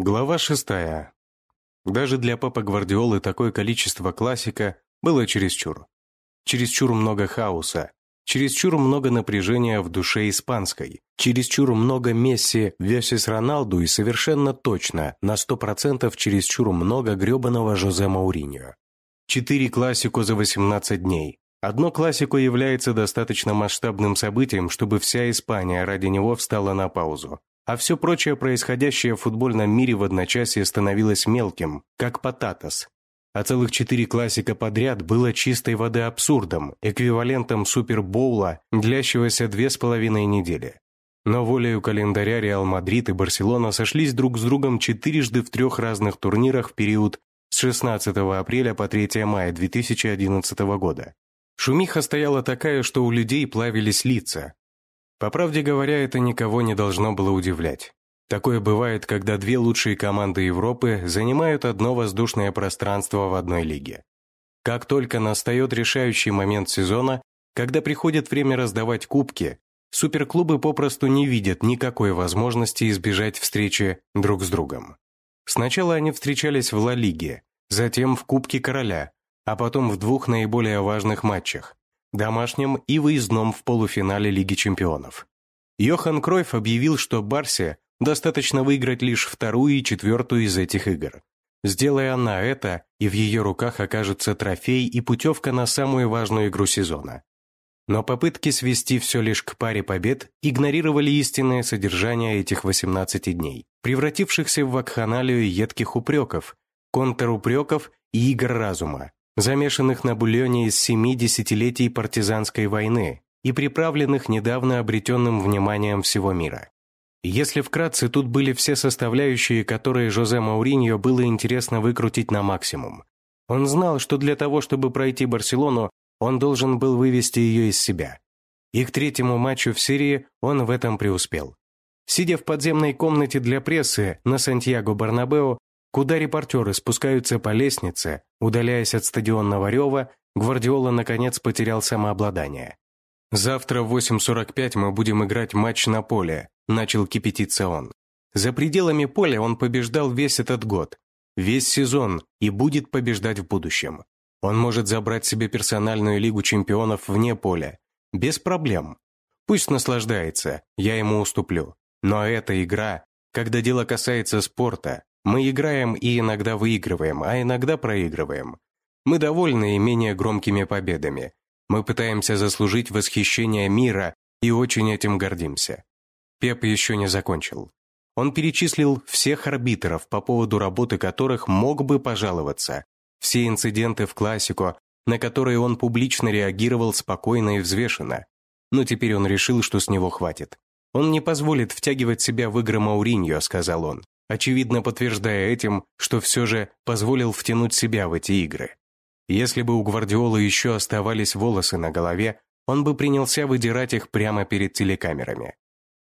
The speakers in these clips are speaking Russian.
Глава шестая. Даже для Папа Гвардиолы такое количество классика было чересчур. Чересчур много хаоса, чересчур много напряжения в душе испанской, чересчур много Месси vs Роналду и совершенно точно, на 100% чересчур много гребаного Жозе Мауриньо. Четыре классику за 18 дней. Одно классику является достаточно масштабным событием, чтобы вся Испания ради него встала на паузу а все прочее происходящее в футбольном мире в одночасье становилось мелким, как потатос. А целых четыре классика подряд было чистой воды абсурдом, эквивалентом супербоула, длящегося две с половиной недели. Но волею календаря Реал Мадрид и Барселона сошлись друг с другом четырежды в трех разных турнирах в период с 16 апреля по 3 мая 2011 года. Шумиха стояла такая, что у людей плавились лица, по правде говоря, это никого не должно было удивлять. Такое бывает, когда две лучшие команды Европы занимают одно воздушное пространство в одной лиге. Как только настает решающий момент сезона, когда приходит время раздавать кубки, суперклубы попросту не видят никакой возможности избежать встречи друг с другом. Сначала они встречались в Ла Лиге, затем в Кубке Короля, а потом в двух наиболее важных матчах домашнем и выездном в полуфинале Лиги чемпионов. Йохан Кройф объявил, что Барсе достаточно выиграть лишь вторую и четвертую из этих игр. Сделая она это, и в ее руках окажется трофей и путевка на самую важную игру сезона. Но попытки свести все лишь к паре побед игнорировали истинное содержание этих 18 дней, превратившихся в вакханалию едких упреков, контрупреков и игр разума, замешанных на бульоне из семи десятилетий партизанской войны и приправленных недавно обретенным вниманием всего мира. Если вкратце, тут были все составляющие, которые Жозе Мауриньо было интересно выкрутить на максимум. Он знал, что для того, чтобы пройти Барселону, он должен был вывести ее из себя. И к третьему матчу в серии он в этом преуспел. Сидя в подземной комнате для прессы на Сантьяго-Барнабео, куда репортеры спускаются по лестнице, удаляясь от стадионного рева, Гвардиола наконец потерял самообладание. «Завтра в 8.45 мы будем играть матч на поле», – начал кипятиться он. За пределами поля он побеждал весь этот год, весь сезон и будет побеждать в будущем. Он может забрать себе персональную лигу чемпионов вне поля. Без проблем. Пусть наслаждается, я ему уступлю. Но эта игра, когда дело касается спорта, мы играем и иногда выигрываем, а иногда проигрываем. Мы довольны и менее громкими победами. Мы пытаемся заслужить восхищение мира и очень этим гордимся. Пеп еще не закончил. Он перечислил всех арбитров, по поводу работы которых мог бы пожаловаться, все инциденты в классику, на которые он публично реагировал спокойно и взвешенно. Но теперь он решил, что с него хватит. Он не позволит втягивать себя в игры Мауриньо, сказал он очевидно подтверждая этим, что все же позволил втянуть себя в эти игры. Если бы у Гвардиолы еще оставались волосы на голове, он бы принялся выдирать их прямо перед телекамерами.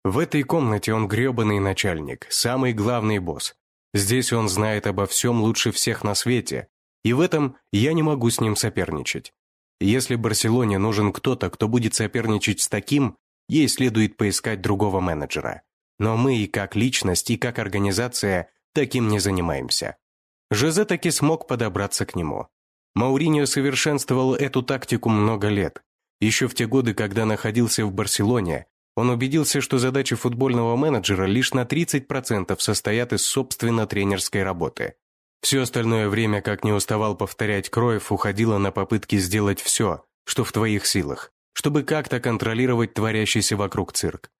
В этой комнате он гребаный начальник, самый главный босс. Здесь он знает обо всем лучше всех на свете, и в этом я не могу с ним соперничать. Если Барселоне нужен кто-то, кто будет соперничать с таким, ей следует поискать другого менеджера. Но мы и как личность, и как организация таким не занимаемся. Жозе таки смог подобраться к нему. Мауриньо совершенствовал эту тактику много лет. Еще в те годы, когда находился в Барселоне, он убедился, что задачи футбольного менеджера лишь на 30% состоят из собственно тренерской работы. Все остальное время, как не уставал повторять Кроев, уходило на попытки сделать все, что в твоих силах, чтобы как-то контролировать творящийся вокруг цирк.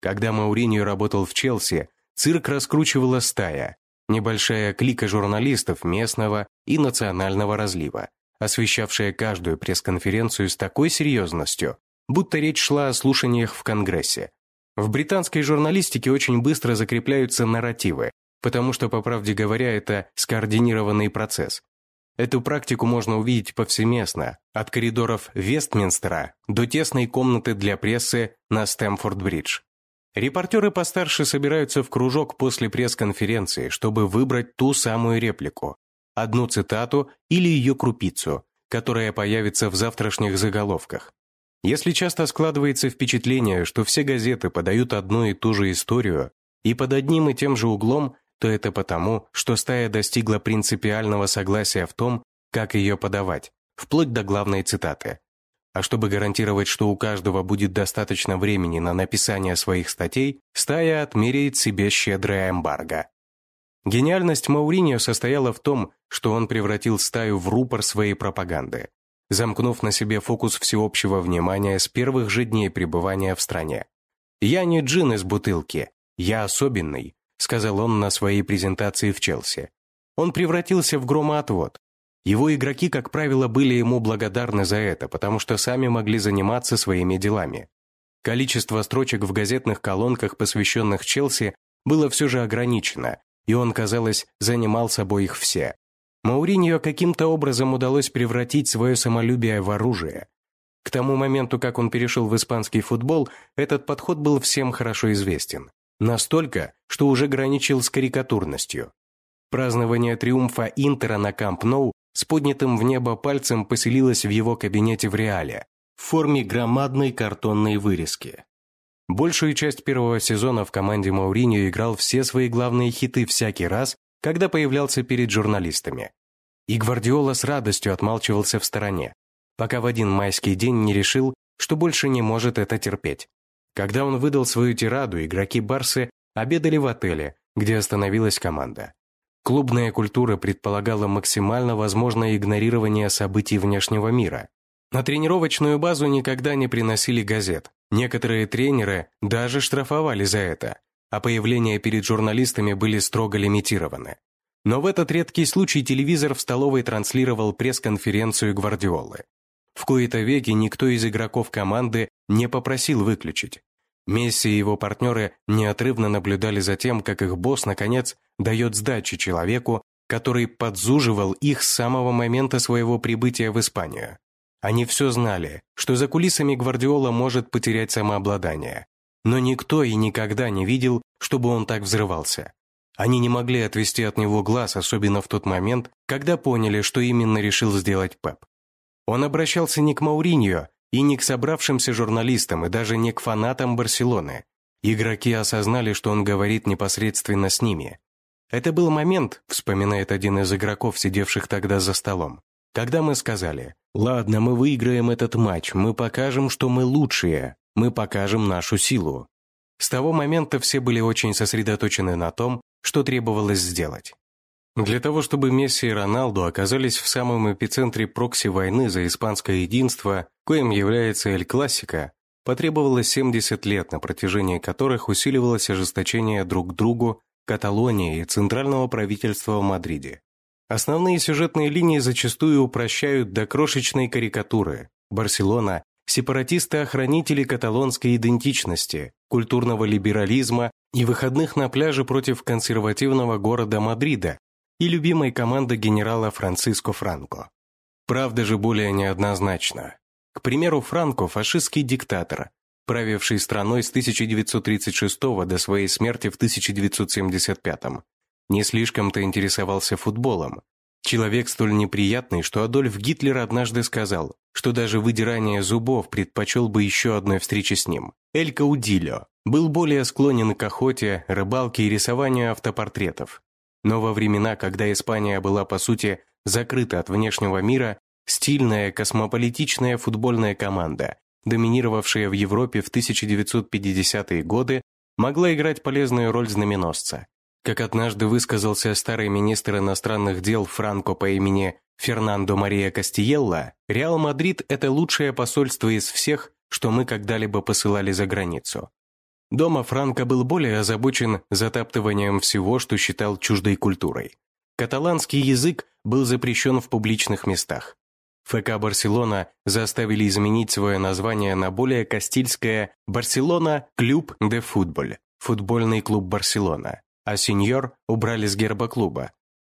Когда Мауриньо работал в Челси, цирк раскручивала стая, небольшая клика журналистов местного и национального разлива, освещавшая каждую пресс-конференцию с такой серьезностью, будто речь шла о слушаниях в Конгрессе. В британской журналистике очень быстро закрепляются нарративы, потому что, по правде говоря, это скоординированный процесс. Эту практику можно увидеть повсеместно, от коридоров Вестминстера до тесной комнаты для прессы на Стэмфорд-Бридж. Репортеры постарше собираются в кружок после пресс-конференции, чтобы выбрать ту самую реплику, одну цитату или ее крупицу, которая появится в завтрашних заголовках. Если часто складывается впечатление, что все газеты подают одну и ту же историю, и под одним и тем же углом, то это потому, что стая достигла принципиального согласия в том, как ее подавать, вплоть до главной цитаты. А чтобы гарантировать, что у каждого будет достаточно времени на написание своих статей, стая отмеряет себе щедрое эмбарго. Гениальность Мауриньо состояла в том, что он превратил стаю в рупор своей пропаганды, замкнув на себе фокус всеобщего внимания с первых же дней пребывания в стране. «Я не джин из бутылки, я особенный», сказал он на своей презентации в Челси. Он превратился в громоотвод. Его игроки, как правило, были ему благодарны за это, потому что сами могли заниматься своими делами. Количество строчек в газетных колонках, посвященных Челси, было все же ограничено, и он, казалось, занимал собой их все. Мауриньо каким-то образом удалось превратить свое самолюбие в оружие. К тому моменту, как он перешел в испанский футбол, этот подход был всем хорошо известен. Настолько, что уже граничил с карикатурностью. Празднование триумфа Интера на Камп Ноу с поднятым в небо пальцем поселилось в его кабинете в Реале в форме громадной картонной вырезки. Большую часть первого сезона в команде Мауриньо играл все свои главные хиты всякий раз, когда появлялся перед журналистами. И Гвардиола с радостью отмалчивался в стороне, пока в один майский день не решил, что больше не может это терпеть. Когда он выдал свою тираду, игроки Барсы обедали в отеле, где остановилась команда. Клубная культура предполагала максимально возможное игнорирование событий внешнего мира. На тренировочную базу никогда не приносили газет, Некоторые тренеры даже штрафовали за это, а появления перед журналистами были строго лимитированы. Но в этот редкий случай телевизор в столовой транслировал пресс-конференцию Гвардиолы. В кои-то веки никто из игроков команды не попросил выключить. Месси и его партнеры неотрывно наблюдали за тем, как их босс, наконец, дает сдачи человеку, который подзуживал их с самого момента своего прибытия в Испанию. Они все знали, что за кулисами Гвардиола может потерять самообладание. Но никто и никогда не видел, чтобы он так взрывался. Они не могли отвести от него глаз, особенно в тот момент, когда поняли, что именно решил сделать Пеп. Он обращался не к Мауриньо и не к собравшимся журналистам, и даже не к фанатам Барселоны. Игроки осознали, что он говорит непосредственно с ними. Это был момент, вспоминает один из игроков, сидевших тогда за столом, когда мы сказали «Ладно, мы выиграем этот матч, мы покажем, что мы лучшие, мы покажем нашу силу». С того момента все были очень сосредоточены на том, что требовалось сделать. Для того, чтобы Месси и Роналду оказались в самом эпицентре прокси-войны за испанское единство, коим является Эль Классика, потребовалось 70 лет, на протяжении которых усиливалось ожесточение друг к другу Каталонии и центрального правительства в Мадриде. Основные сюжетные линии зачастую упрощают до крошечной карикатуры. Барселона – сепаратисты-охранители каталонской идентичности, культурного либерализма и выходных на пляже против консервативного города Мадрида и любимой команды генерала Франциско Франко. Правда же более неоднозначна. К примеру, Франко – фашистский диктатор, правивший страной с 1936 до своей смерти в 1975 не слишком-то интересовался футболом. Человек столь неприятный, что Адольф Гитлер однажды сказал, что даже выдирание зубов предпочел бы еще одной встречи с ним. Эль Каудильо был более склонен к охоте, рыбалке и рисованию автопортретов. Но во времена, когда Испания была, по сути, закрыта от внешнего мира, стильная, космополитичная футбольная команда, доминировавшая в Европе в 1950-е годы, могла играть полезную роль знаменосца. Как однажды высказался старый министр иностранных дел Франко по имени Фернандо Мария Кастиелла, Реал Мадрид – это лучшее посольство из всех, что мы когда-либо посылали за границу. Дома Франко был более озабочен затаптыванием всего, что считал чуждой культурой. Каталанский язык был запрещен в публичных местах. ФК «Барселона» заставили изменить свое название на более кастильское «Барселона Клуб де Футболь» – футбольный клуб Барселона а сеньор убрали с герба клуба.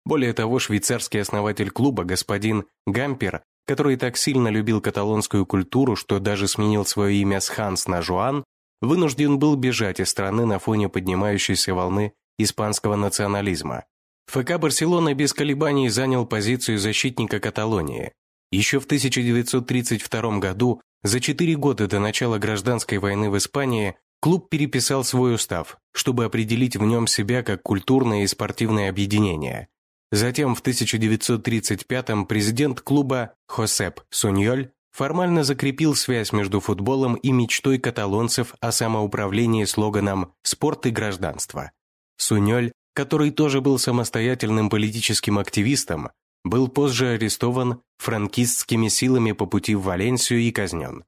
Более того, швейцарский основатель клуба, господин Гампер, который так сильно любил каталонскую культуру, что даже сменил свое имя с Ханс на Жуан, вынужден был бежать из страны на фоне поднимающейся волны испанского национализма. ФК «Барселона» без колебаний занял позицию защитника Каталонии. Еще в 1932 году, за четыре года до начала гражданской войны в Испании, клуб переписал свой устав, чтобы определить в нем себя как культурное и спортивное объединение. Затем в 1935-м президент клуба Хосеп Суньоль формально закрепил связь между футболом и мечтой каталонцев о самоуправлении слоганом «Спорт и гражданство». Суньоль, который тоже был самостоятельным политическим активистом, был позже арестован франкистскими силами по пути в Валенсию и казнен.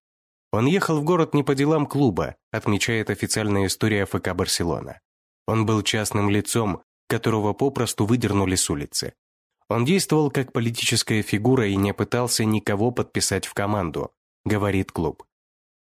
Он ехал в город не по делам клуба, отмечает официальная история ФК Барселона. Он был частным лицом, которого попросту выдернули с улицы. Он действовал как политическая фигура и не пытался никого подписать в команду, говорит клуб.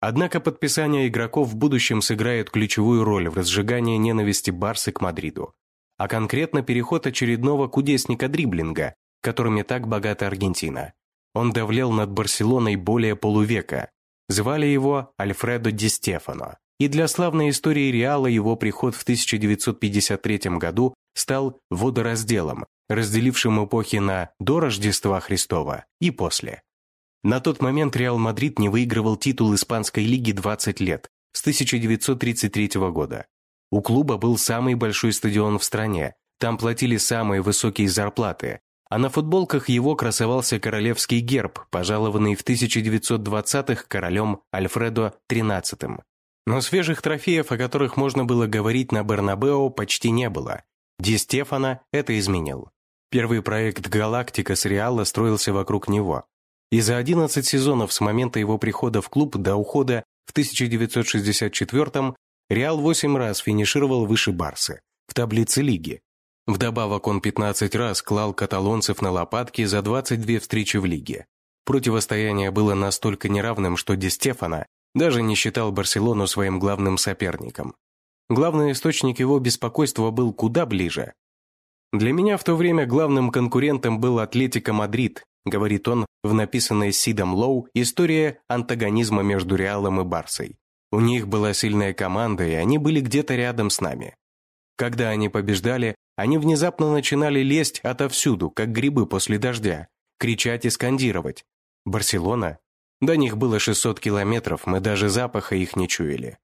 Однако подписание игроков в будущем сыграет ключевую роль в разжигании ненависти Барсы к Мадриду, а конкретно переход очередного кудесника дриблинга, которыми так богата Аргентина. Он давлел над Барселоной более полувека. Звали его Альфредо Ди Стефано. И для славной истории Реала его приход в 1953 году стал водоразделом, разделившим эпохи на до Рождества Христова и после. На тот момент Реал Мадрид не выигрывал титул Испанской лиги 20 лет, с 1933 года. У клуба был самый большой стадион в стране, там платили самые высокие зарплаты, а на футболках его красовался королевский герб, пожалованный в 1920-х королем Альфредо XIII. Но свежих трофеев, о которых можно было говорить на Бернабео, почти не было. Ди Стефана это изменил. Первый проект «Галактика» с Реала строился вокруг него. И за 11 сезонов с момента его прихода в клуб до ухода в 1964-м Реал 8 раз финишировал выше Барсы в таблице лиги. Вдобавок он 15 раз клал каталонцев на лопатки за 22 встречи в лиге. Противостояние было настолько неравным, что Ди Стефано даже не считал Барселону своим главным соперником. Главный источник его беспокойства был куда ближе для меня в то время главным конкурентом был Атлетико Мадрид, говорит он в написанной Сидом Лоу история антагонизма между Реалом и Барсой. У них была сильная команда, и они были где-то рядом с нами. Когда они побеждали, они внезапно начинали лезть отовсюду, как грибы после дождя, кричать и скандировать. Барселона? До них было 600 километров, мы даже запаха их не чуяли.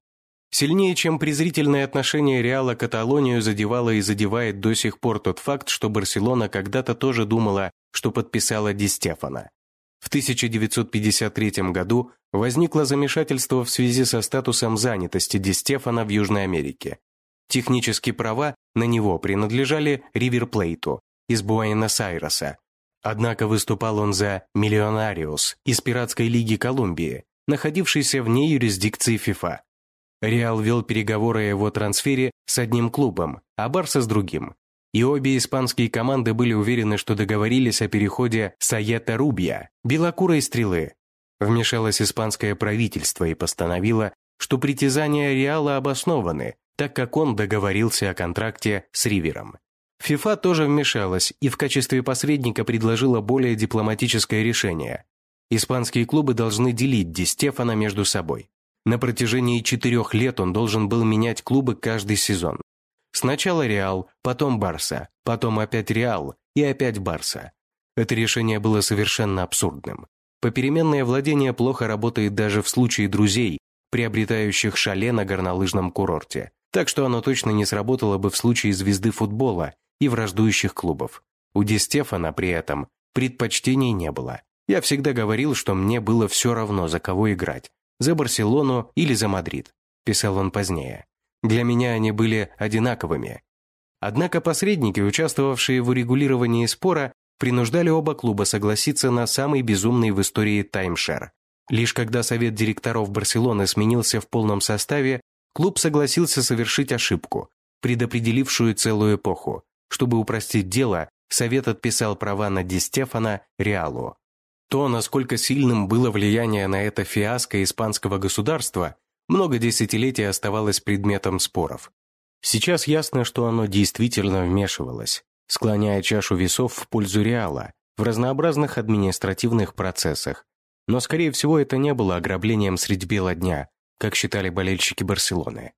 Сильнее, чем презрительное отношение Реала к Каталонию задевало и задевает до сих пор тот факт, что Барселона когда-то тоже думала, что подписала Ди Стефана. В 1953 году возникло замешательство в связи со статусом занятости Ди Стефана в Южной Америке. Технические права на него принадлежали Риверплейту из Буэнос-Айреса. Однако выступал он за Миллионариус из Пиратской лиги Колумбии, находившейся вне юрисдикции ФИФА. Реал вел переговоры о его трансфере с одним клубом, а Барса с другим. И обе испанские команды были уверены, что договорились о переходе Саета Рубия, белокурой стрелы. Вмешалось испанское правительство и постановило, что притязания Реала обоснованы, так как он договорился о контракте с Ривером. ФИФА тоже вмешалась и в качестве посредника предложила более дипломатическое решение. Испанские клубы должны делить Ди Стефана между собой. На протяжении четырех лет он должен был менять клубы каждый сезон. Сначала Реал, потом Барса, потом опять Реал и опять Барса. Это решение было совершенно абсурдным. Попеременное владение плохо работает даже в случае друзей, приобретающих шале на горнолыжном курорте. Так что оно точно не сработало бы в случае звезды футбола и враждующих клубов. У Ди Стефана при этом предпочтений не было. Я всегда говорил, что мне было все равно, за кого играть за Барселону или за Мадрид, писал он позднее. Для меня они были одинаковыми. Однако посредники, участвовавшие в урегулировании спора, принуждали оба клуба согласиться на самый безумный в истории таймшер. Лишь когда совет директоров Барселоны сменился в полном составе, клуб согласился совершить ошибку, предопределившую целую эпоху. Чтобы упростить дело, совет отписал права на Ди Стефана Реалу. То, насколько сильным было влияние на это фиаско испанского государства, много десятилетий оставалось предметом споров. Сейчас ясно, что оно действительно вмешивалось, склоняя чашу весов в пользу Реала в разнообразных административных процессах. Но, скорее всего, это не было ограблением средь бела дня, как считали болельщики Барселоны.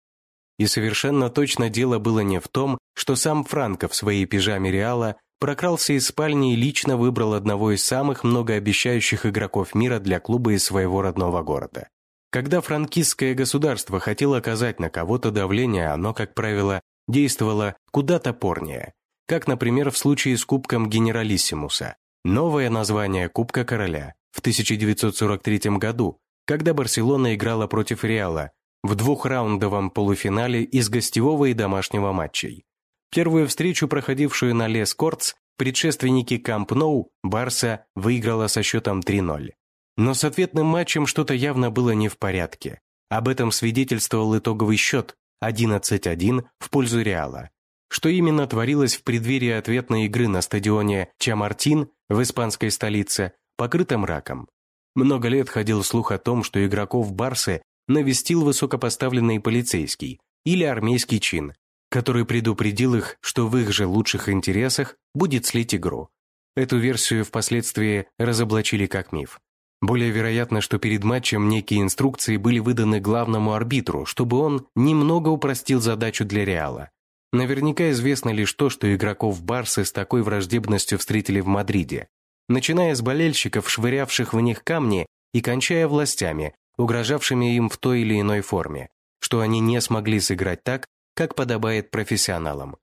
И совершенно точно дело было не в том, что сам Франко в своей пижаме Реала прокрался из спальни и лично выбрал одного из самых многообещающих игроков мира для клуба из своего родного города. Когда франкистское государство хотело оказать на кого-то давление, оно, как правило, действовало куда топорнее, как, например, в случае с Кубком Генералиссимуса. Новое название Кубка Короля в 1943 году, когда Барселона играла против Реала в двухраундовом полуфинале из гостевого и домашнего матчей. Первую встречу, проходившую на Лес Кортс, предшественники Камп Ноу, Барса выиграла со счетом 3-0. Но с ответным матчем что-то явно было не в порядке. Об этом свидетельствовал итоговый счет 11-1 в пользу Реала. Что именно творилось в преддверии ответной игры на стадионе Чамартин в испанской столице, покрытом раком. Много лет ходил слух о том, что игроков Барсы навестил высокопоставленный полицейский или армейский чин, который предупредил их, что в их же лучших интересах будет слить игру. Эту версию впоследствии разоблачили как миф. Более вероятно, что перед матчем некие инструкции были выданы главному арбитру, чтобы он немного упростил задачу для Реала. Наверняка известно лишь то, что игроков Барсы с такой враждебностью встретили в Мадриде, начиная с болельщиков, швырявших в них камни, и кончая властями, угрожавшими им в той или иной форме, что они не смогли сыграть так, как подобает профессионалам.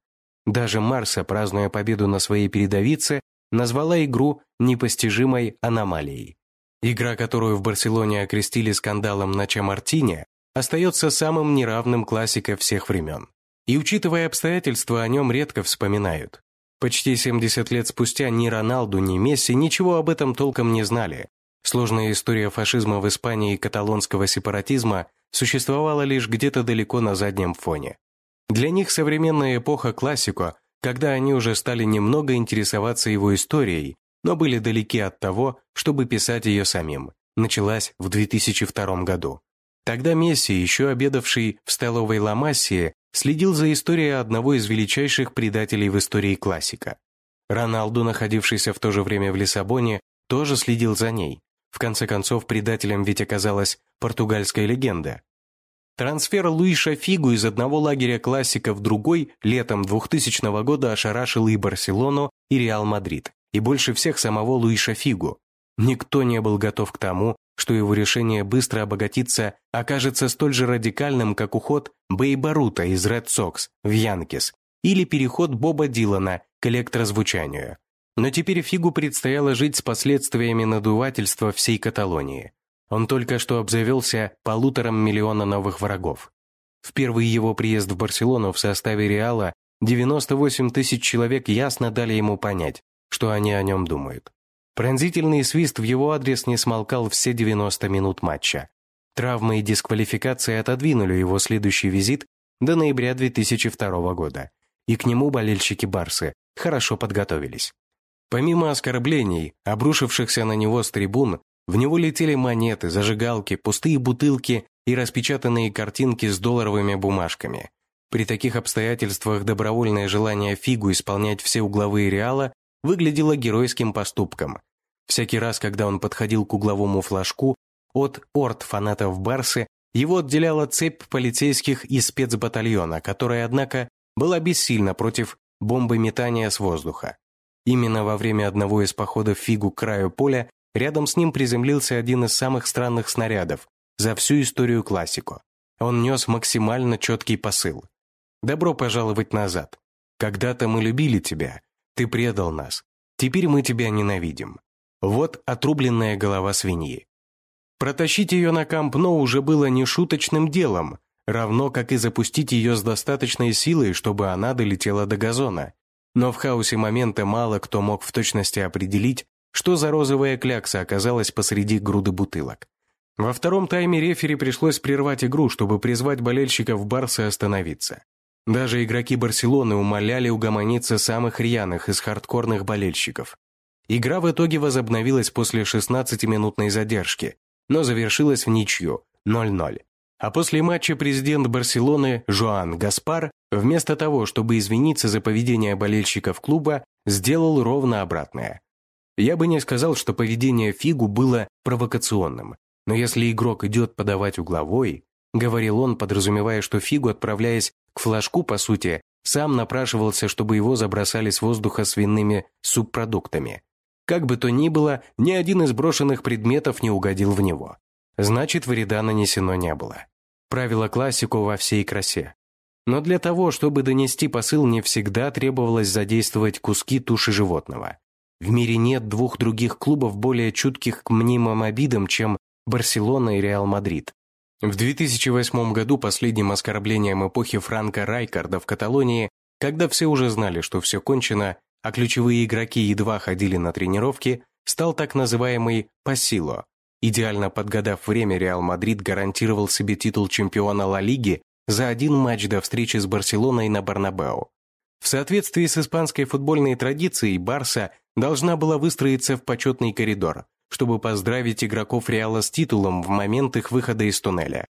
Даже Марса, празднуя победу на своей передовице, назвала игру непостижимой аномалией. Игра, которую в Барселоне окрестили скандалом на Чамартине, остается самым неравным классикой всех времен. И учитывая обстоятельства, о нем редко вспоминают. Почти 70 лет спустя ни Роналду, ни Месси ничего об этом толком не знали. Сложная история фашизма в Испании и каталонского сепаратизма существовала лишь где-то далеко на заднем фоне. Для них современная эпоха классико, когда они уже стали немного интересоваться его историей, но были далеки от того, чтобы писать ее самим. Началась в 2002 году. Тогда Месси, еще обедавший в столовой Ламассии, следил за историей одного из величайших предателей в истории классика. Роналду, находившийся в то же время в Лиссабоне, тоже следил за ней. В конце концов, предателем ведь оказалась португальская легенда. Трансфер Луиша Фигу из одного лагеря класико в другой летом 2000 года ошарашил и Барселону, и Реал Мадрид и больше всех самого Луиша Фигу. Никто не был готов к тому, что его решение быстро обогатиться окажется столь же радикальным, как уход Бейба Рута из Ред Сокс в Янкис или переход Боба Дилана к электрозвучанию. Но теперь Фигу предстояло жить с последствиями надувательства всей Каталонии. Он только что обзавелся полутором миллиона новых врагов. В первый его приезд в Барселону в составе Реала 98 тысяч человек ясно дали ему понять, что они о нем думают. Пронзительный свист в его адрес не смолкал все 90 минут матча. Травмы и дисквалификация отодвинули его следующий визит до ноября 2002 года, и к нему болельщики Барсы хорошо подготовились. Помимо оскорблений, обрушившихся на него с трибун, в него летели монеты, зажигалки, пустые бутылки и распечатанные картинки с долларовыми бумажками. При таких обстоятельствах добровольное желание Фигу исполнять все угловые реала выглядело геройским поступком. Всякий раз, когда он подходил к угловому флажку, от орд фанатов Барсы его отделяла цепь полицейских из спецбатальона, которая, однако, была бессильна против бомбометания с воздуха. Именно во время одного из походов Фигу к краю поля рядом с ним приземлился один из самых странных снарядов за всю историю классику. Он нес максимально четкий посыл. «Добро пожаловать назад. Когда-то мы любили тебя, ты предал нас. Теперь мы тебя ненавидим. Вот отрубленная голова свиньи. Протащить ее на Камп Но уже было не шуточным делом, равно как и запустить ее с достаточной силой, чтобы она долетела до газона. Но в хаосе момента мало кто мог в точности определить, что за розовая клякса оказалась посреди груды бутылок. Во втором тайме рефери пришлось прервать игру, чтобы призвать болельщиков Барса остановиться. Даже игроки Барселоны умоляли угомониться самых рьяных из хардкорных болельщиков. Игра в итоге возобновилась после 16-минутной задержки, но завершилась в ничью 0-0. А после матча президент Барселоны Жоан Гаспар, вместо того, чтобы извиниться за поведение болельщиков клуба, сделал ровно обратное. Я бы не сказал, что поведение Фигу было провокационным, но если игрок идет подавать угловой, говорил он, подразумевая, что Фигу, отправляясь к флажку, по сути, сам напрашивался, чтобы его забросали с воздуха свиными субпродуктами. Как бы то ни было, ни один из брошенных предметов не угодил в него. значит вреда нанесено не было. Правило классику во всей красе. Но для того, чтобы донести посыл, не всегда требовалось задействовать куски туши животного. В мире нет двух других клубов более чутких к мнимым обидам, чем Барселона и Реал Мадрид. В 2008 году последним оскорблением эпохи Франка Райкарда в Каталонии, когда все уже знали, что все кончено, а ключевые игроки едва ходили на тренировки, стал так называемый «pasillo». Идеально подгадав время, Реал Мадрид гарантировал себе титул чемпиона Ла Лиги за один матч до встречи с Барселоной на Барнабеу. В соответствии с испанской футбольной традицией, Барса должна была выстроиться в почетный коридор, чтобы поздравить игроков Реала с титулом в момент их выхода из туннеля.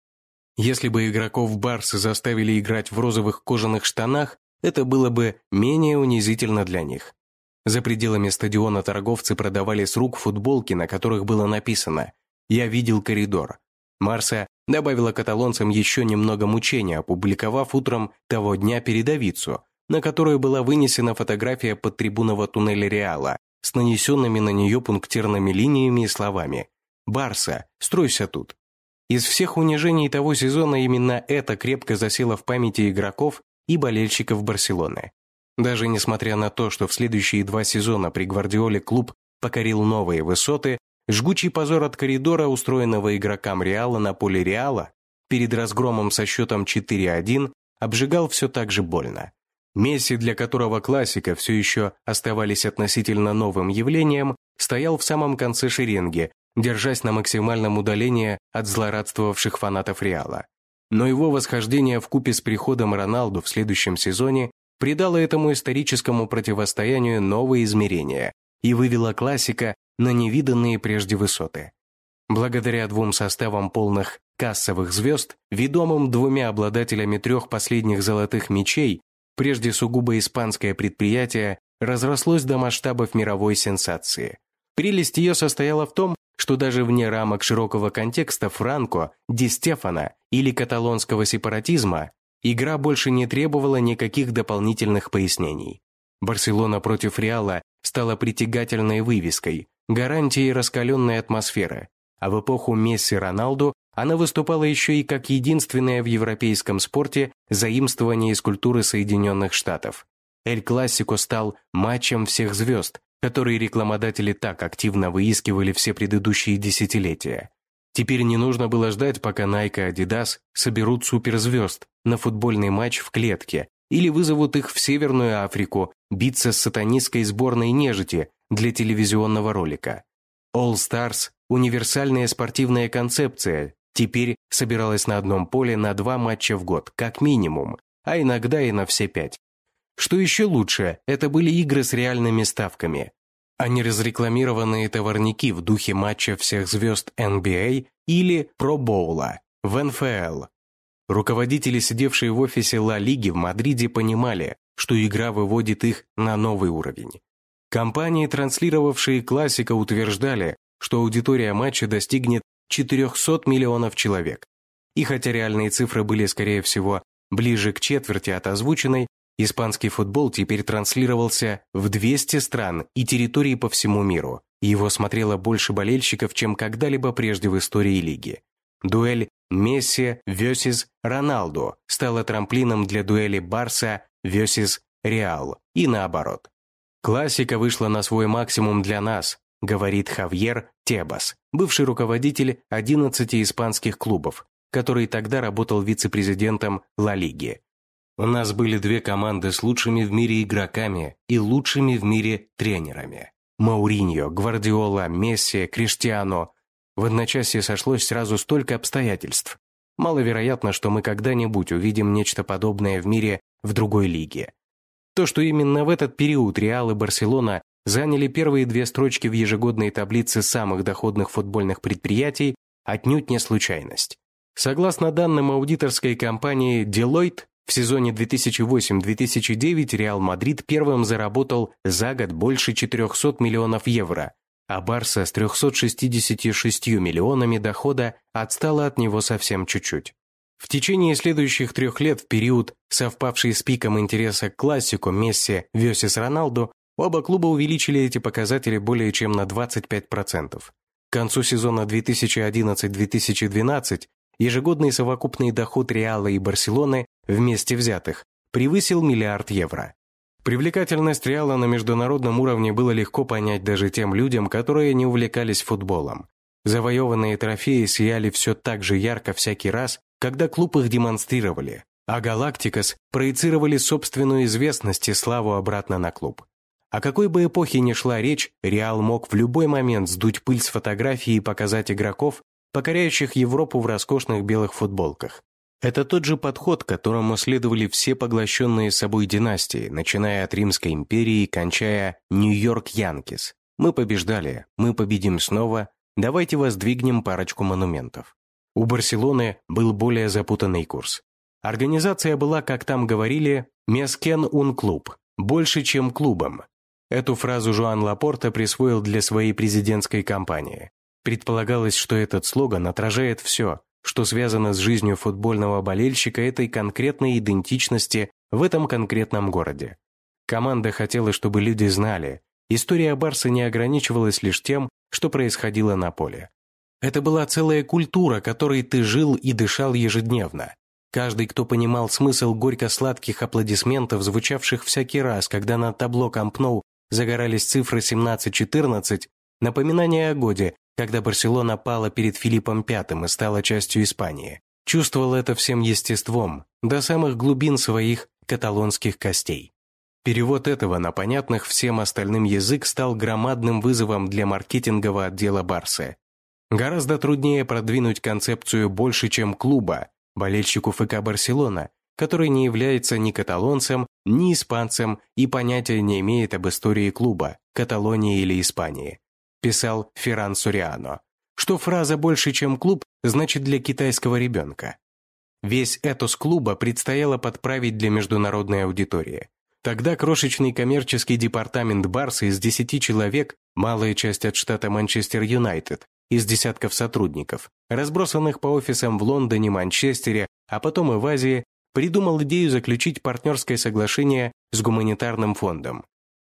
Если бы игроков Барсы заставили играть в розовых кожаных штанах, это было бы менее унизительно для них. За пределами стадиона торговцы продавали с рук футболки, на которых было написано «Я видел коридор». Марса добавила каталонцам еще немного мучения, опубликовав утром того дня передовицу, на которую была вынесена фотография подтрибунного туннеля Реала с нанесенными на нее пунктирными линиями и словами «Барса, стройся тут». Из всех унижений того сезона именно это крепко засело в памяти игроков и болельщиков Барселоны. Даже несмотря на то, что в следующие два сезона при Гвардиоле клуб покорил новые высоты, жгучий позор от коридора, устроенного игрокам Реала на поле Реала, перед разгромом со счетом 4-1, обжигал все так же больно. Месси, для которого классика все еще оставались относительно новым явлением, стоял в самом конце шеренги, держась на максимальном удалении от злорадствовавших фанатов Реала. Но его восхождение в купе с приходом Роналду в следующем сезоне придало этому историческому противостоянию новые измерения и вывело классика на невиданные прежде высоты. Благодаря двум составам полных кассовых звезд, ведомым двумя обладателями трех последних золотых мечей, прежде сугубо испанское предприятие разрослось до масштабов мировой сенсации. Прелесть ее состояла в том, что даже вне рамок широкого контекста Франко, Ди Стефана или каталонского сепаратизма игра больше не требовала никаких дополнительных пояснений. Барселона против Реала стала притягательной вывеской, гарантией раскаленной атмосферы, а в эпоху Месси-Роналду она выступала еще и как единственное в европейском спорте заимствование из культуры Соединенных Штатов. Эль Классико стал матчем всех звезд, который рекламодатели так активно выискивали все предыдущие десятилетия. Теперь не нужно было ждать, пока Nike и Adidas соберут суперзвезд на футбольный матч в клетке или вызовут их в Северную Африку биться с сатанистской сборной нежити для телевизионного ролика. All Stars – универсальная спортивная концепция, теперь собиралась на одном поле на два матча в год, как минимум, а иногда и на все пять. Что еще лучше, это были игры с реальными ставками, а не разрекламированные товарники в духе матча всех звезд NBA а или Про-Боула в НФЛ. Руководители, сидевшие в офисе Ла Лиги в Мадриде, понимали, что игра выводит их на новый уровень. Компании, транслировавшие классика, утверждали, что аудитория матча достигнет 400 миллионов человек. И хотя реальные цифры были, скорее всего, ближе к четверти от озвученной, Испанский футбол теперь транслировался в 200 стран и территорий по всему миру. Его смотрело больше болельщиков, чем когда-либо прежде в истории лиги. Дуэль Месси vs Роналду стала трамплином для дуэли Барса vs Реал и наоборот. Классика вышла на свой максимум для нас, говорит Хавьер Тебас, бывший руководитель 11 испанских клубов, который тогда работал вице-президентом Ла Лиги. У нас были две команды с лучшими в мире игроками и лучшими в мире тренерами. Мауриньо, Гвардиола, Месси, Криштиано. В одночасье сошлось сразу столько обстоятельств. Маловероятно, что мы когда-нибудь увидим нечто подобное в мире в другой лиге. То, что именно в этот период Реал и Барселона заняли первые две строчки в ежегодной таблице самых доходных футбольных предприятий, отнюдь не случайность. Согласно данным аудиторской компании Deloitte, в сезоне 2008-2009 Реал Мадрид первым заработал за год больше 400 миллионов евро, а Барса с 366 миллионами дохода отстала от него совсем чуть-чуть. В течение следующих трех лет, в период, совпавший с пиком интереса к классику Месси vs Роналду, оба клуба увеличили эти показатели более чем на 25%. К концу сезона 2011-2012 ежегодный совокупный доход Реала и Барселоны вместе взятых превысил миллиард евро. Привлекательность Реала на международном уровне было легко понять даже тем людям, которые не увлекались футболом. Завоеванные трофеи сияли все так же ярко всякий раз, когда клуб их демонстрировали, а Галактикас проецировали собственную известность и славу обратно на клуб. О какой бы эпохе ни шла речь, Реал мог в любой момент сдуть пыль с фотографии и показать игроков, покоряющих Европу в роскошных белых футболках. Это тот же подход, которому следовали все поглощенные собой династии, начиная от Римской империи и кончая Нью-Йорк Янкис. Мы побеждали, мы победим снова, давайте воздвигнем парочку монументов. У Барселоны был более запутанный курс. Организация была, как там говорили, «Мескен ун клуб», больше, чем клубом, Эту фразу Жуан Лапорта присвоил для своей президентской кампании. Предполагалось, что этот слоган отражает все, что связано с жизнью футбольного болельщика этой конкретной идентичности в этом конкретном городе. Команда хотела, чтобы люди знали, история Барса не ограничивалась лишь тем, что происходило на поле. Это была целая культура, которой ты жил и дышал ежедневно. Каждый, кто понимал смысл горько-сладких аплодисментов, звучавших всякий раз, когда на табло Кампноу загорались цифры 17-14, напоминание о годе, когда Барселона пала перед Филиппом V и стала частью Испании. Чувствовал это всем естеством, до самых глубин своих каталонских костей. Перевод этого на понятных всем остальным язык стал громадным вызовом для маркетингового отдела Барсы. Гораздо труднее продвинуть концепцию больше, чем клуба, болельщику ФК «Барселона», который не является ни каталонцем, ни испанцем и понятия не имеет об истории клуба, Каталонии или Испании, писал Ферран Суриано, что фраза «больше, чем клуб» значит для китайского ребенка. Весь этос клуба предстояло подправить для международной аудитории. Тогда крошечный коммерческий департамент Барса из 10 человек, малая часть от штата Манчестер Юнайтед, из десятков сотрудников, разбросанных по офисам в Лондоне, Манчестере, а потом и в Азии, придумал идею заключить партнерское соглашение с гуманитарным фондом.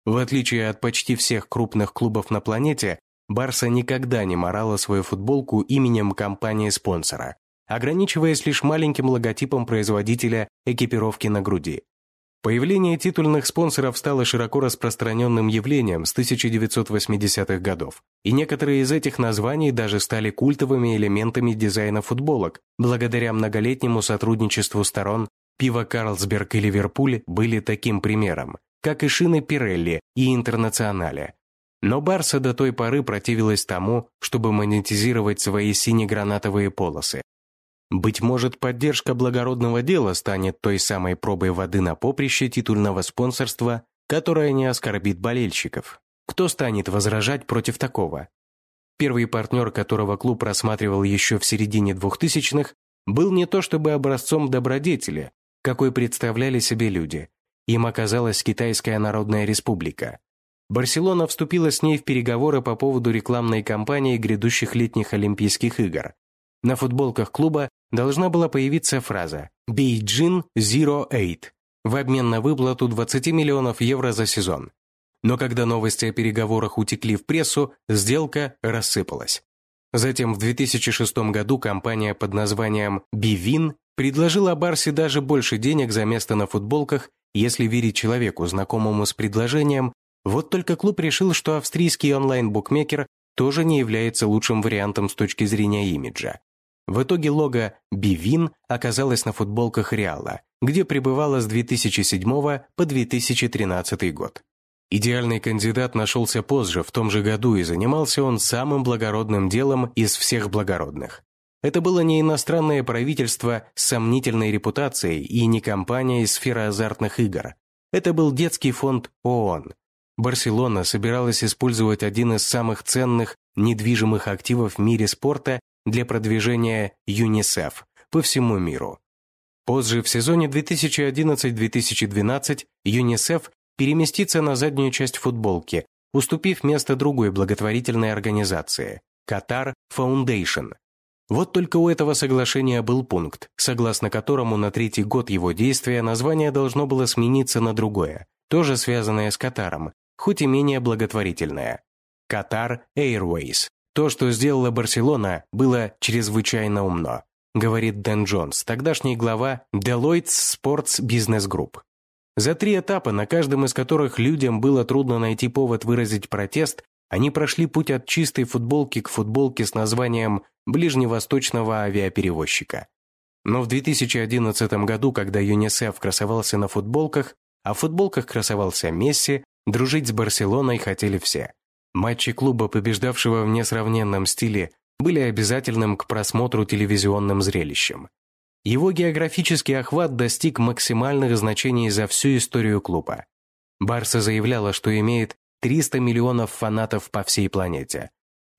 В отличие от почти всех крупных клубов на планете, Барса никогда не морала свою футболку именем компании-спонсора, ограничиваясь лишь маленьким логотипом производителя экипировки на груди. Появление титульных спонсоров стало широко распространенным явлением с 1980-х годов, и некоторые из этих названий даже стали культовыми элементами дизайна футболок, благодаря многолетнему сотрудничеству сторон пиво «Карлсберг» и «Ливерпуль» были таким примером, как и шины «Пирелли» и «Интернационале». Но Барса до той поры противилась тому, чтобы монетизировать свои сине-гранатовые полосы, быть может, поддержка благородного дела станет той самой пробой воды на поприще титульного спонсорства, которая не оскорбит болельщиков. Кто станет возражать против такого? Первый партнер, которого клуб рассматривал еще в середине 2000-х, был не то чтобы образцом добродетели, какой представляли себе люди. Им оказалась Китайская Народная Республика. Барселона вступила с ней в переговоры по поводу рекламной кампании грядущих летних Олимпийских игр, на футболках клуба должна была появиться фраза «Beijing Zero Eight» в обмен на выплату 20 миллионов евро за сезон. Но когда новости о переговорах утекли в прессу, сделка рассыпалась. Затем в 2006 году компания под названием Bivin предложила Барсе даже больше денег за место на футболках, если верить человеку, знакомому с предложением, вот только клуб решил, что австрийский онлайн-букмекер тоже не является лучшим вариантом с точки зрения имиджа. В итоге лого «Бивин» оказалось на футболках Реала, где пребывало с 2007 по 2013 год. Идеальный кандидат нашелся позже, в том же году, и занимался он самым благородным делом из всех благородных. Это было не иностранное правительство с сомнительной репутацией и не компания из сферы азартных игр. Это был детский фонд ООН. Барселона собиралась использовать один из самых ценных недвижимых активов в мире спорта для продвижения ЮНИСЕФ по всему миру. Позже, в сезоне 2011-2012, ЮНИСЕФ переместится на заднюю часть футболки, уступив место другой благотворительной организации – Катар Foundation. Вот только у этого соглашения был пункт, согласно которому на третий год его действия название должно было смениться на другое, тоже связанное с Катаром, хоть и менее благотворительное – Катар Airways То, что сделала Барселона, было чрезвычайно умно, говорит Дэн Джонс, тогдашний глава Deloitte Sports Business Group. За три этапа, на каждом из которых людям было трудно найти повод выразить протест, они прошли путь от чистой футболки к футболке с названием «Ближневосточного авиаперевозчика». Но в 2011 году, когда ЮНИСЕФ красовался на футболках, а в футболках красовался Месси, дружить с Барселоной хотели все. Матчи клуба, побеждавшего в несравненном стиле, были обязательным к просмотру телевизионным зрелищем. Его географический охват достиг максимальных значений за всю историю клуба. Барса заявляла, что имеет 300 миллионов фанатов по всей планете.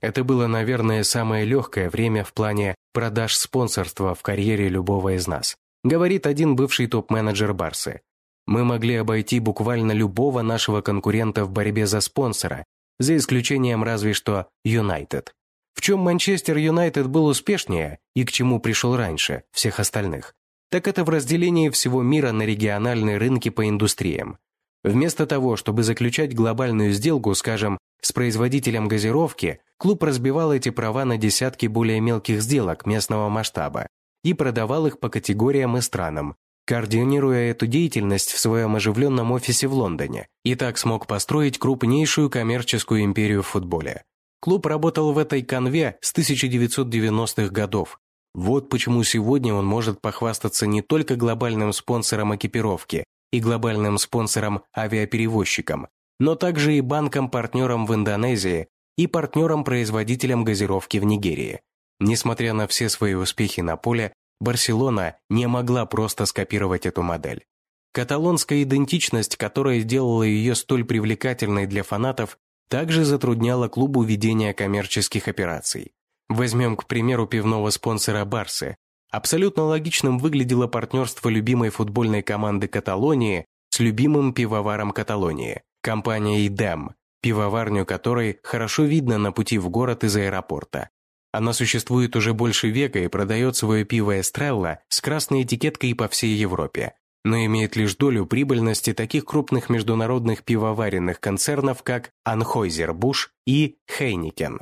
Это было, наверное, самое легкое время в плане продаж спонсорства в карьере любого из нас, говорит один бывший топ-менеджер Барсы. Мы могли обойти буквально любого нашего конкурента в борьбе за спонсора, за исключением разве что Юнайтед. В чем Манчестер Юнайтед был успешнее и к чему пришел раньше всех остальных, так это в разделении всего мира на региональные рынки по индустриям. Вместо того, чтобы заключать глобальную сделку, скажем, с производителем газировки, клуб разбивал эти права на десятки более мелких сделок местного масштаба и продавал их по категориям и странам, координируя эту деятельность в своем оживленном офисе в Лондоне, и так смог построить крупнейшую коммерческую империю в футболе. Клуб работал в этой конве с 1990-х годов. Вот почему сегодня он может похвастаться не только глобальным спонсором экипировки и глобальным спонсором-авиаперевозчиком, но также и банком-партнером в Индонезии и партнером-производителем газировки в Нигерии. Несмотря на все свои успехи на поле, Барселона не могла просто скопировать эту модель. Каталонская идентичность, которая сделала ее столь привлекательной для фанатов, также затрудняла клубу ведение коммерческих операций. Возьмем, к примеру, пивного спонсора Барсы. Абсолютно логичным выглядело партнерство любимой футбольной команды Каталонии с любимым пивоваром Каталонии, компанией «Дэм», пивоварню которой хорошо видно на пути в город из аэропорта. Она существует уже больше века и продает свое пиво «Эстрелла» с красной этикеткой по всей Европе, но имеет лишь долю прибыльности таких крупных международных пивоваренных концернов, как Анхойзер-Буш и Хейникен.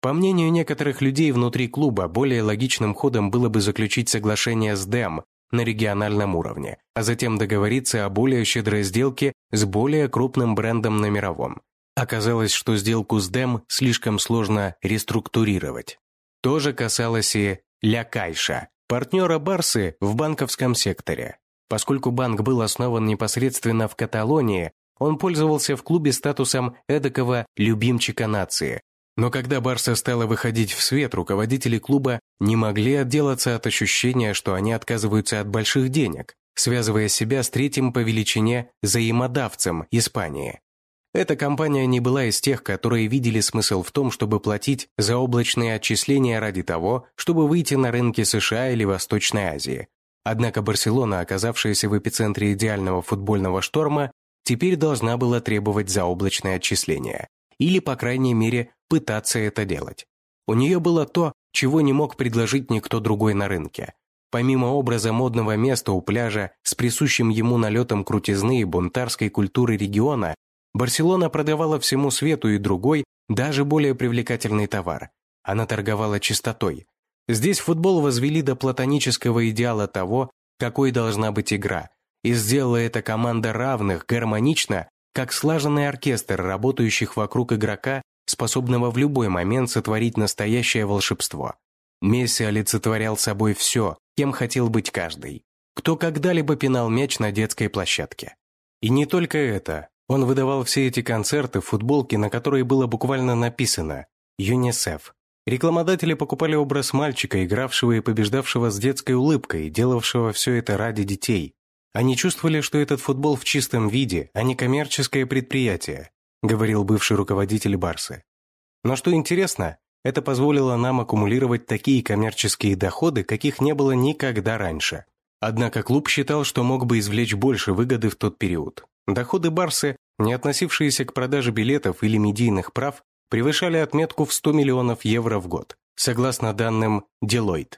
По мнению некоторых людей внутри клуба, более логичным ходом было бы заключить соглашение с ДЭМ на региональном уровне, а затем договориться о более щедрой сделке с более крупным брендом на мировом. Оказалось, что сделку с ДЭМ слишком сложно реструктурировать. То же касалось и Ля Кайша, партнера Барсы в банковском секторе. Поскольку банк был основан непосредственно в Каталонии, он пользовался в клубе статусом эдакого «любимчика нации». Но когда Барса стала выходить в свет, руководители клуба не могли отделаться от ощущения, что они отказываются от больших денег, связывая себя с третьим по величине взаимодавцем Испании. Эта компания не была из тех, которые видели смысл в том, чтобы платить за облачные отчисления ради того, чтобы выйти на рынки США или Восточной Азии. Однако Барселона, оказавшаяся в эпицентре идеального футбольного шторма, теперь должна была требовать заоблачное отчисление. Или, по крайней мере, пытаться это делать. У нее было то, чего не мог предложить никто другой на рынке. Помимо образа модного места у пляжа с присущим ему налетом крутизны и бунтарской культуры региона, Барселона продавала всему свету и другой, даже более привлекательный товар. Она торговала чистотой. Здесь футбол возвели до платонического идеала того, какой должна быть игра, и сделала эта команда равных, гармонично, как слаженный оркестр, работающих вокруг игрока, способного в любой момент сотворить настоящее волшебство. Месси олицетворял собой все, кем хотел быть каждый, кто когда-либо пинал мяч на детской площадке. И не только это. Он выдавал все эти концерты в футболке, на которой было буквально написано «ЮНИСЕФ». Рекламодатели покупали образ мальчика, игравшего и побеждавшего с детской улыбкой, делавшего все это ради детей. Они чувствовали, что этот футбол в чистом виде, а не коммерческое предприятие, говорил бывший руководитель Барсы. Но что интересно, это позволило нам аккумулировать такие коммерческие доходы, каких не было никогда раньше. Однако клуб считал, что мог бы извлечь больше выгоды в тот период. Доходы Барсы, не относившиеся к продаже билетов или медийных прав, превышали отметку в 100 миллионов евро в год, согласно данным Deloitte.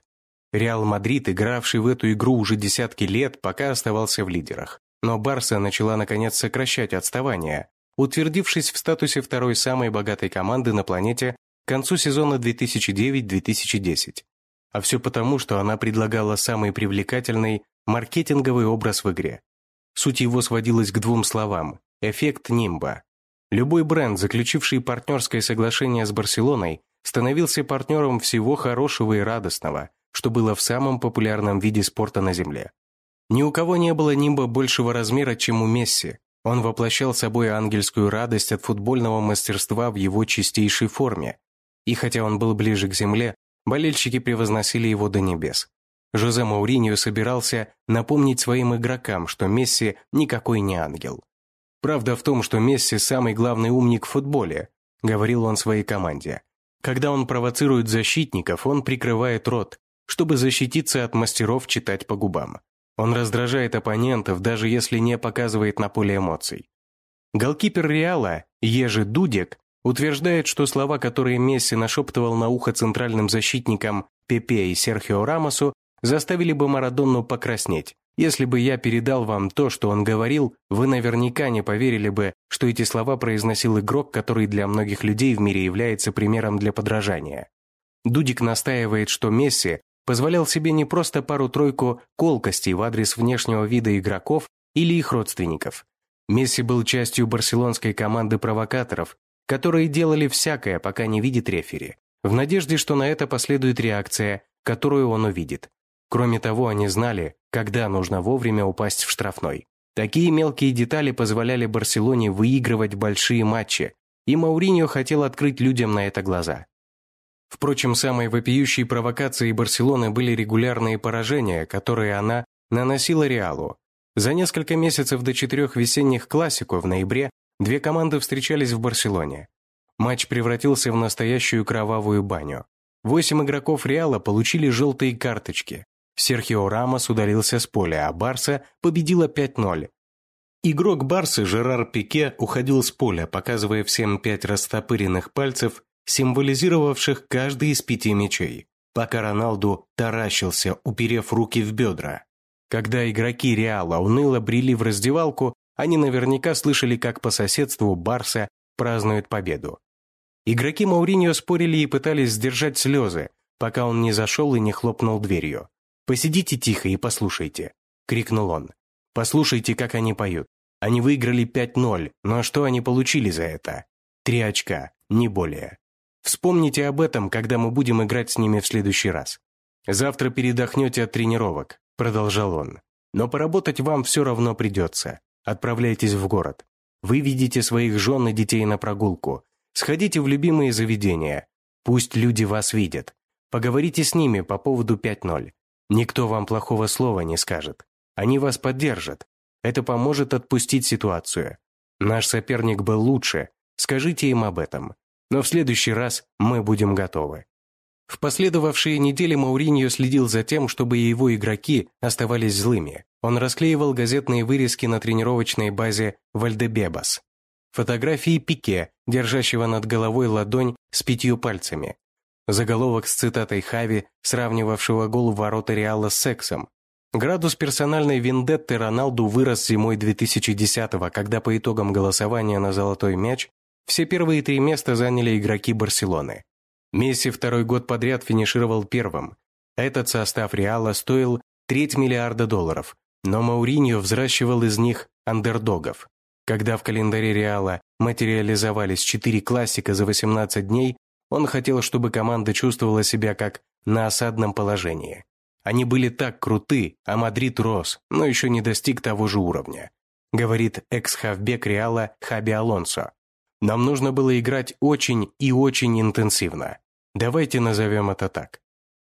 Реал Мадрид, игравший в эту игру уже десятки лет, пока оставался в лидерах. Но Барса начала наконец сокращать отставание, утвердившись в статусе второй самой богатой команды на планете к концу сезона 2009-2010. А все потому, что она предлагала самый привлекательный маркетинговый образ в игре. Суть его сводилась к двум словам – эффект нимба. Любой бренд, заключивший партнерское соглашение с Барселоной, становился партнером всего хорошего и радостного, что было в самом популярном виде спорта на Земле. Ни у кого не было нимба большего размера, чем у Месси. Он воплощал собой ангельскую радость от футбольного мастерства в его чистейшей форме. И хотя он был ближе к земле, болельщики превозносили его до небес. Жозе Мауриньо собирался напомнить своим игрокам, что Месси никакой не ангел. «Правда в том, что Месси самый главный умник в футболе», – говорил он своей команде. «Когда он провоцирует защитников, он прикрывает рот, чтобы защититься от мастеров читать по губам. Он раздражает оппонентов, даже если не показывает на поле эмоций. Голкипер Реала, Ежи Дудек, утверждает, что слова, которые Месси нашептывал на ухо центральным защитникам Пепе и Серхио Рамосу, заставили бы Марадонну покраснеть. Если бы я передал вам то, что он говорил, вы наверняка не поверили бы, что эти слова произносил игрок, который для многих людей в мире является примером для подражания. Дудик настаивает, что Месси позволял себе не просто пару-тройку колкостей в адрес внешнего вида игроков или их родственников. Месси был частью барселонской команды провокаторов, которые делали всякое, пока не видит рефери, в надежде, что на это последует реакция, которую он увидит. Кроме того, они знали, когда нужно вовремя упасть в штрафной. Такие мелкие детали позволяли Барселоне выигрывать большие матчи, и Мауриньо хотел открыть людям на это глаза. Впрочем, самой вопиющей провокацией Барселоны были регулярные поражения, которые она наносила Реалу. За несколько месяцев до четырех весенних классиков в ноябре две команды встречались в Барселоне. Матч превратился в настоящую кровавую баню. Восемь игроков Реала получили желтые карточки. Серхио Рамос удалился с поля, а Барса победила 5-0. Игрок Барсы Жерар Пике уходил с поля, показывая всем пять растопыренных пальцев символизировавших каждый из пяти мячей, пока Роналду таращился, уперев руки в бедра. Когда игроки Реала уныло брели в раздевалку, они наверняка слышали, как по соседству Барса празднует победу. Игроки Мауриньо спорили и пытались сдержать слезы, пока он не зашел и не хлопнул дверью. «Посидите тихо и послушайте», — крикнул он. «Послушайте, как они поют. Они выиграли 5-0, но что они получили за это? Три очка, не более. Вспомните об этом, когда мы будем играть с ними в следующий раз. Завтра передохнете от тренировок, продолжал он. Но поработать вам все равно придется. Отправляйтесь в город. Выведите своих жен и детей на прогулку. Сходите в любимые заведения. Пусть люди вас видят. Поговорите с ними по поводу 5-0. Никто вам плохого слова не скажет. Они вас поддержат. Это поможет отпустить ситуацию. Наш соперник был лучше. Скажите им об этом но в следующий раз мы будем готовы. В последовавшие недели Мауриньо следил за тем, чтобы его игроки оставались злыми. Он расклеивал газетные вырезки на тренировочной базе Вальдебебас. Фотографии Пике, держащего над головой ладонь с пятью пальцами. Заголовок с цитатой Хави, сравнивавшего гол в ворота Реала с сексом. Градус персональной вендетты Роналду вырос зимой 2010-го, когда по итогам голосования на «Золотой мяч» Все первые три места заняли игроки Барселоны. Месси второй год подряд финишировал первым. Этот состав Реала стоил треть миллиарда долларов, но Мауриньо взращивал из них андердогов. Когда в календаре Реала материализовались четыре классика за 18 дней, он хотел, чтобы команда чувствовала себя как на осадном положении. Они были так круты, а Мадрид рос, но еще не достиг того же уровня, говорит экс-хавбек Реала Хаби Алонсо. Нам нужно было играть очень и очень интенсивно. Давайте назовем это так.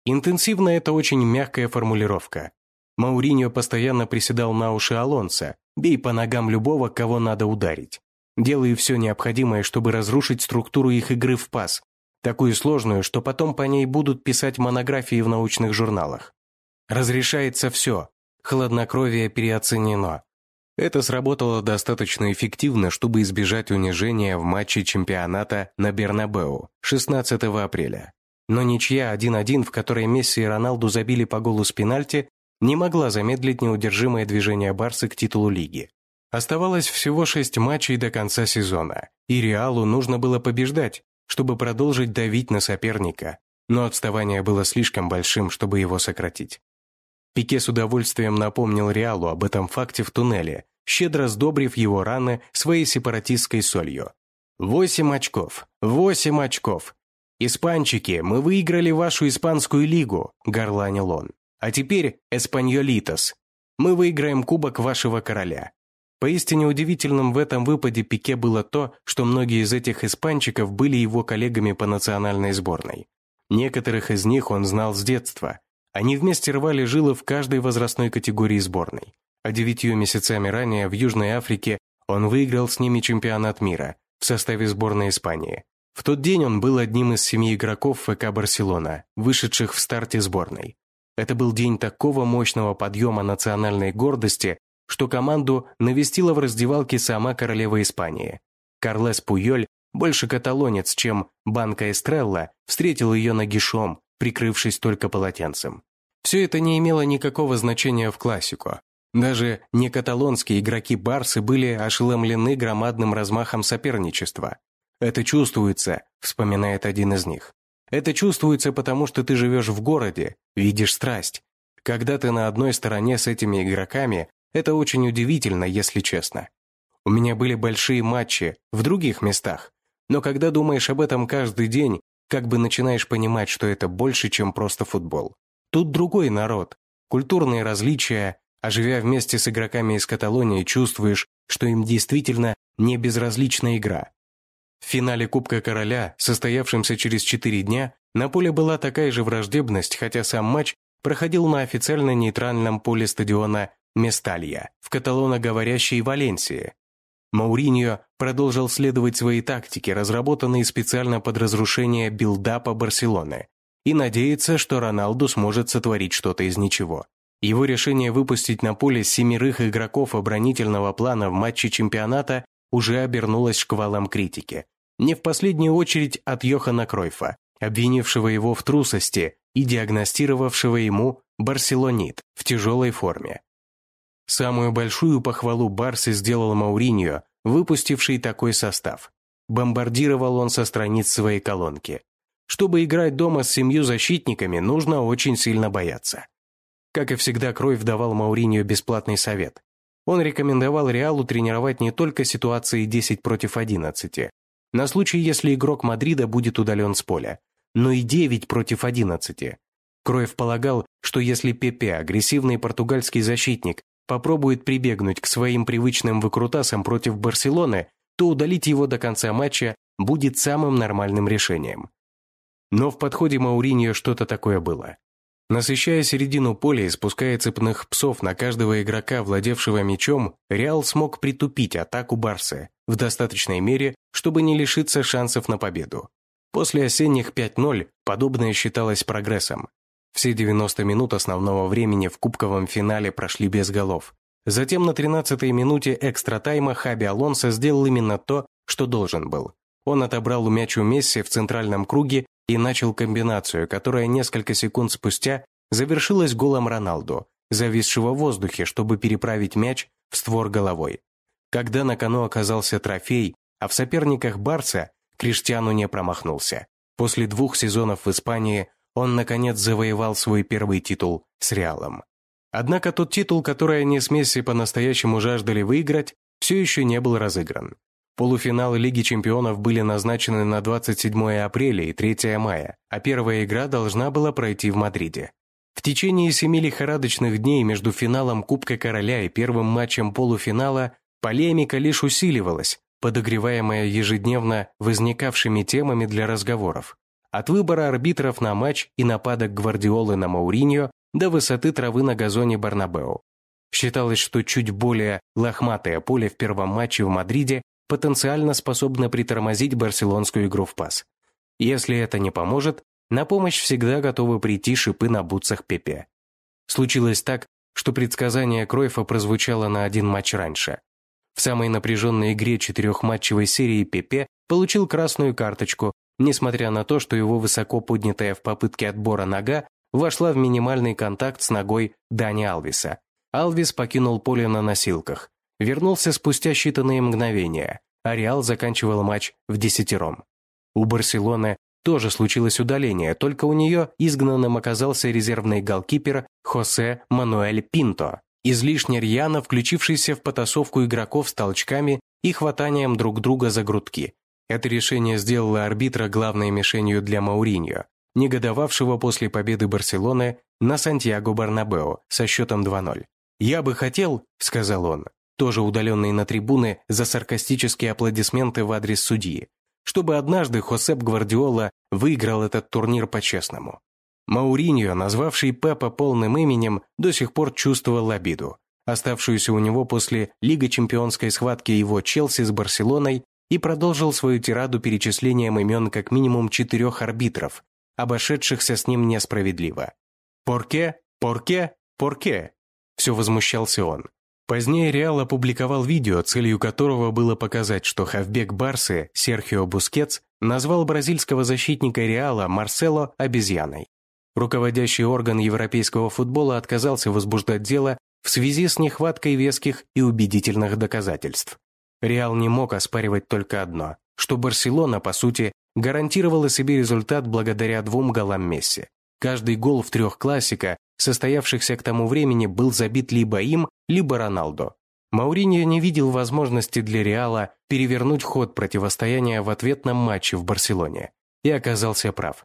Интенсивно – это очень мягкая формулировка. Мауриньо постоянно приседал на уши Алонса, бей по ногам любого, кого надо ударить. Делай все необходимое, чтобы разрушить структуру их игры в пас, такую сложную, что потом по ней будут писать монографии в научных журналах. Разрешается все, хладнокровие переоценено, это сработало достаточно эффективно, чтобы избежать унижения в матче чемпионата на Бернабеу 16 апреля. Но ничья 1-1, в которой Месси и Роналду забили по голу с пенальти, не могла замедлить неудержимое движение Барса к титулу лиги. Оставалось всего шесть матчей до конца сезона, и Реалу нужно было побеждать, чтобы продолжить давить на соперника, но отставание было слишком большим, чтобы его сократить. Пике с удовольствием напомнил Реалу об этом факте в туннеле, щедро сдобрив его раны своей сепаратистской солью. «Восемь очков! Восемь очков! Испанчики, мы выиграли вашу испанскую лигу!» – горланил он. «А теперь Эспаньолитос! Мы выиграем кубок вашего короля!» Поистине удивительным в этом выпаде Пике было то, что многие из этих испанчиков были его коллегами по национальной сборной. Некоторых из них он знал с детства. Они вместе рвали жилы в каждой возрастной категории сборной а девятью месяцами ранее в Южной Африке он выиграл с ними чемпионат мира в составе сборной Испании. В тот день он был одним из семи игроков ФК «Барселона», вышедших в старте сборной. Это был день такого мощного подъема национальной гордости, что команду навестила в раздевалке сама королева Испании. Карлес Пуйоль, больше каталонец, чем Банка Эстрелла, встретил ее нагишом, прикрывшись только полотенцем. Все это не имело никакого значения в классику. Даже не каталонские игроки Барсы были ошеломлены громадным размахом соперничества. «Это чувствуется», – вспоминает один из них. «Это чувствуется, потому что ты живешь в городе, видишь страсть. Когда ты на одной стороне с этими игроками, это очень удивительно, если честно. У меня были большие матчи в других местах, но когда думаешь об этом каждый день, как бы начинаешь понимать, что это больше, чем просто футбол. Тут другой народ, культурные различия, а живя вместе с игроками из Каталонии, чувствуешь, что им действительно не безразлична игра. В финале Кубка Короля, состоявшемся через четыре дня, на поле была такая же враждебность, хотя сам матч проходил на официально нейтральном поле стадиона Месталья в каталоноговорящей Валенсии. Мауриньо продолжил следовать своей тактике, разработанной специально под разрушение билдапа Барселоны, и надеяться, что Роналду сможет сотворить что-то из ничего. Его решение выпустить на поле семерых игроков оборонительного плана в матче чемпионата уже обернулось шквалом критики. Не в последнюю очередь от Йохана Кройфа, обвинившего его в трусости и диагностировавшего ему барселонит в тяжелой форме. Самую большую похвалу Барси сделал Мауриньо, выпустивший такой состав. Бомбардировал он со страниц своей колонки. Чтобы играть дома с семью защитниками, нужно очень сильно бояться. Как и всегда, Кройф давал Мауриньо бесплатный совет. Он рекомендовал Реалу тренировать не только ситуации 10 против 11, на случай, если игрок Мадрида будет удален с поля, но и 9 против 11. Кроев полагал, что если Пепе, агрессивный португальский защитник, попробует прибегнуть к своим привычным выкрутасам против Барселоны, то удалить его до конца матча будет самым нормальным решением. Но в подходе Мауриньо что-то такое было. Насыщая середину поля и спуская цепных псов на каждого игрока, владевшего мячом, Реал смог притупить атаку Барсы в достаточной мере, чтобы не лишиться шансов на победу. После осенних 5-0 подобное считалось прогрессом. Все 90 минут основного времени в кубковом финале прошли без голов. Затем на 13-й минуте экстра-тайма Хаби Алонсо сделал именно то, что должен был. Он отобрал у мяч у Месси в центральном круге и начал комбинацию, которая несколько секунд спустя завершилась голом Роналду, зависшего в воздухе, чтобы переправить мяч в створ головой. Когда на кону оказался трофей, а в соперниках Барса, Криштиану не промахнулся. После двух сезонов в Испании он, наконец, завоевал свой первый титул с Реалом. Однако тот титул, который они с Месси по-настоящему жаждали выиграть, все еще не был разыгран. Полуфиналы Лиги чемпионов были назначены на 27 апреля и 3 мая, а первая игра должна была пройти в Мадриде. В течение семи лихорадочных дней между финалом Кубка Короля и первым матчем полуфинала полемика лишь усиливалась, подогреваемая ежедневно возникавшими темами для разговоров. От выбора арбитров на матч и нападок Гвардиолы на Мауриньо до высоты травы на газоне Барнабеу. Считалось, что чуть более лохматое поле в первом матче в Мадриде потенциально способна притормозить барселонскую игру в пас. Если это не поможет, на помощь всегда готовы прийти шипы на бутсах Пепе. Случилось так, что предсказание Кройфа прозвучало на один матч раньше. В самой напряженной игре четырехматчевой серии Пепе получил красную карточку, несмотря на то, что его высоко поднятая в попытке отбора нога вошла в минимальный контакт с ногой Дани Алвиса. Алвис покинул поле на носилках вернулся спустя считанные мгновения, а Реал заканчивал матч в десятером. У Барселоны тоже случилось удаление, только у нее изгнанным оказался резервный голкипер Хосе Мануэль Пинто, излишне рьяно включившийся в потасовку игроков с толчками и хватанием друг друга за грудки. Это решение сделало арбитра главной мишенью для Мауриньо, негодовавшего после победы Барселоны на Сантьяго Барнабео со счетом 2-0. «Я бы хотел», — сказал он, тоже удаленный на трибуны за саркастические аплодисменты в адрес судьи, чтобы однажды Хосеп Гвардиола выиграл этот турнир по-честному. Мауриньо, назвавший Пепа полным именем, до сих пор чувствовал обиду, оставшуюся у него после лигочемпионской схватки его Челси с Барселоной и продолжил свою тираду перечислением имен как минимум четырех арбитров, обошедшихся с ним несправедливо. «¿Por qué? ¿Por qué? ¿Por qué?» Все возмущался он. Позднее Реал опубликовал видео, целью которого было показать, что хавбек Барсы Серхио Бускетс назвал бразильского защитника Реала Марсело обезьяной. Руководящий орган европейского футбола отказался возбуждать дело в связи с нехваткой веских и убедительных доказательств. Реал не мог оспаривать только одно, что Барселона, по сути, гарантировала себе результат благодаря двум голам Месси. Каждый гол в трех классика, состоявшихся к тому времени, был забит либо им, либо Роналдо. Мауриньо не видел возможности для Реала перевернуть ход противостояния в ответном матче в Барселоне. И оказался прав.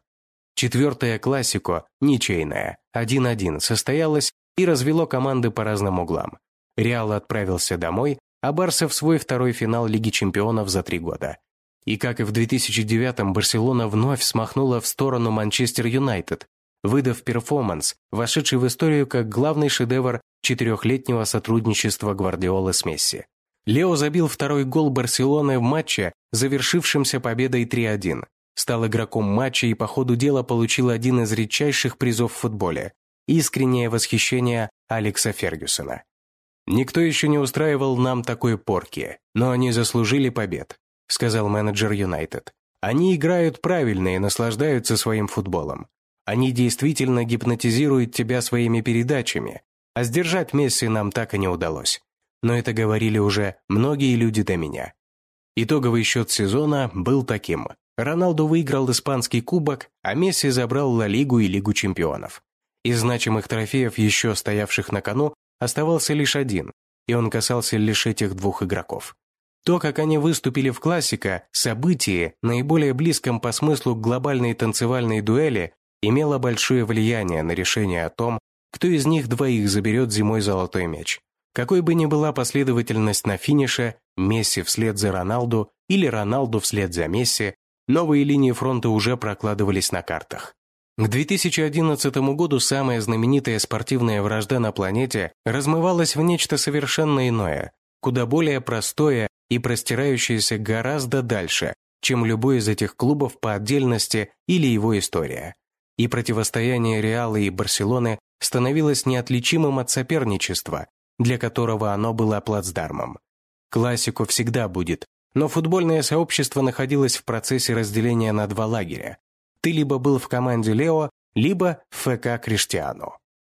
Четвертая классико, ничейная, 1-1, состоялась и развело команды по разным углам. Реал отправился домой, а Барса в свой второй финал Лиги чемпионов за три года. И как и в 2009-м, Барселона вновь смахнула в сторону Манчестер Юнайтед, выдав перформанс, вошедший в историю как главный шедевр четырехлетнего сотрудничества Гвардиолы с Месси. Лео забил второй гол Барселоны в матче, завершившемся победой 3-1. Стал игроком матча и по ходу дела получил один из редчайших призов в футболе – искреннее восхищение Алекса Фергюсона. «Никто еще не устраивал нам такой порки, но они заслужили побед», – сказал менеджер Юнайтед. «Они играют правильно и наслаждаются своим футболом. Они действительно гипнотизируют тебя своими передачами, а сдержать Месси нам так и не удалось. Но это говорили уже многие люди до меня. Итоговый счет сезона был таким. Роналду выиграл испанский кубок, а Месси забрал Ла Лигу и Лигу чемпионов. Из значимых трофеев, еще стоявших на кону, оставался лишь один, и он касался лишь этих двух игроков. То, как они выступили в классика, событие, наиболее близком по смыслу к глобальной танцевальной дуэли, имело большое влияние на решение о том, кто из них двоих заберет зимой золотой мяч. Какой бы ни была последовательность на финише, Месси вслед за Роналду или Роналду вслед за Месси, новые линии фронта уже прокладывались на картах. К 2011 году самая знаменитая спортивная вражда на планете размывалась в нечто совершенно иное, куда более простое и простирающееся гораздо дальше, чем любой из этих клубов по отдельности или его история и противостояние Реала и Барселоны становилось неотличимым от соперничества, для которого оно было плацдармом. Классику всегда будет, но футбольное сообщество находилось в процессе разделения на два лагеря. Ты либо был в команде Лео, либо в ФК Криштиану.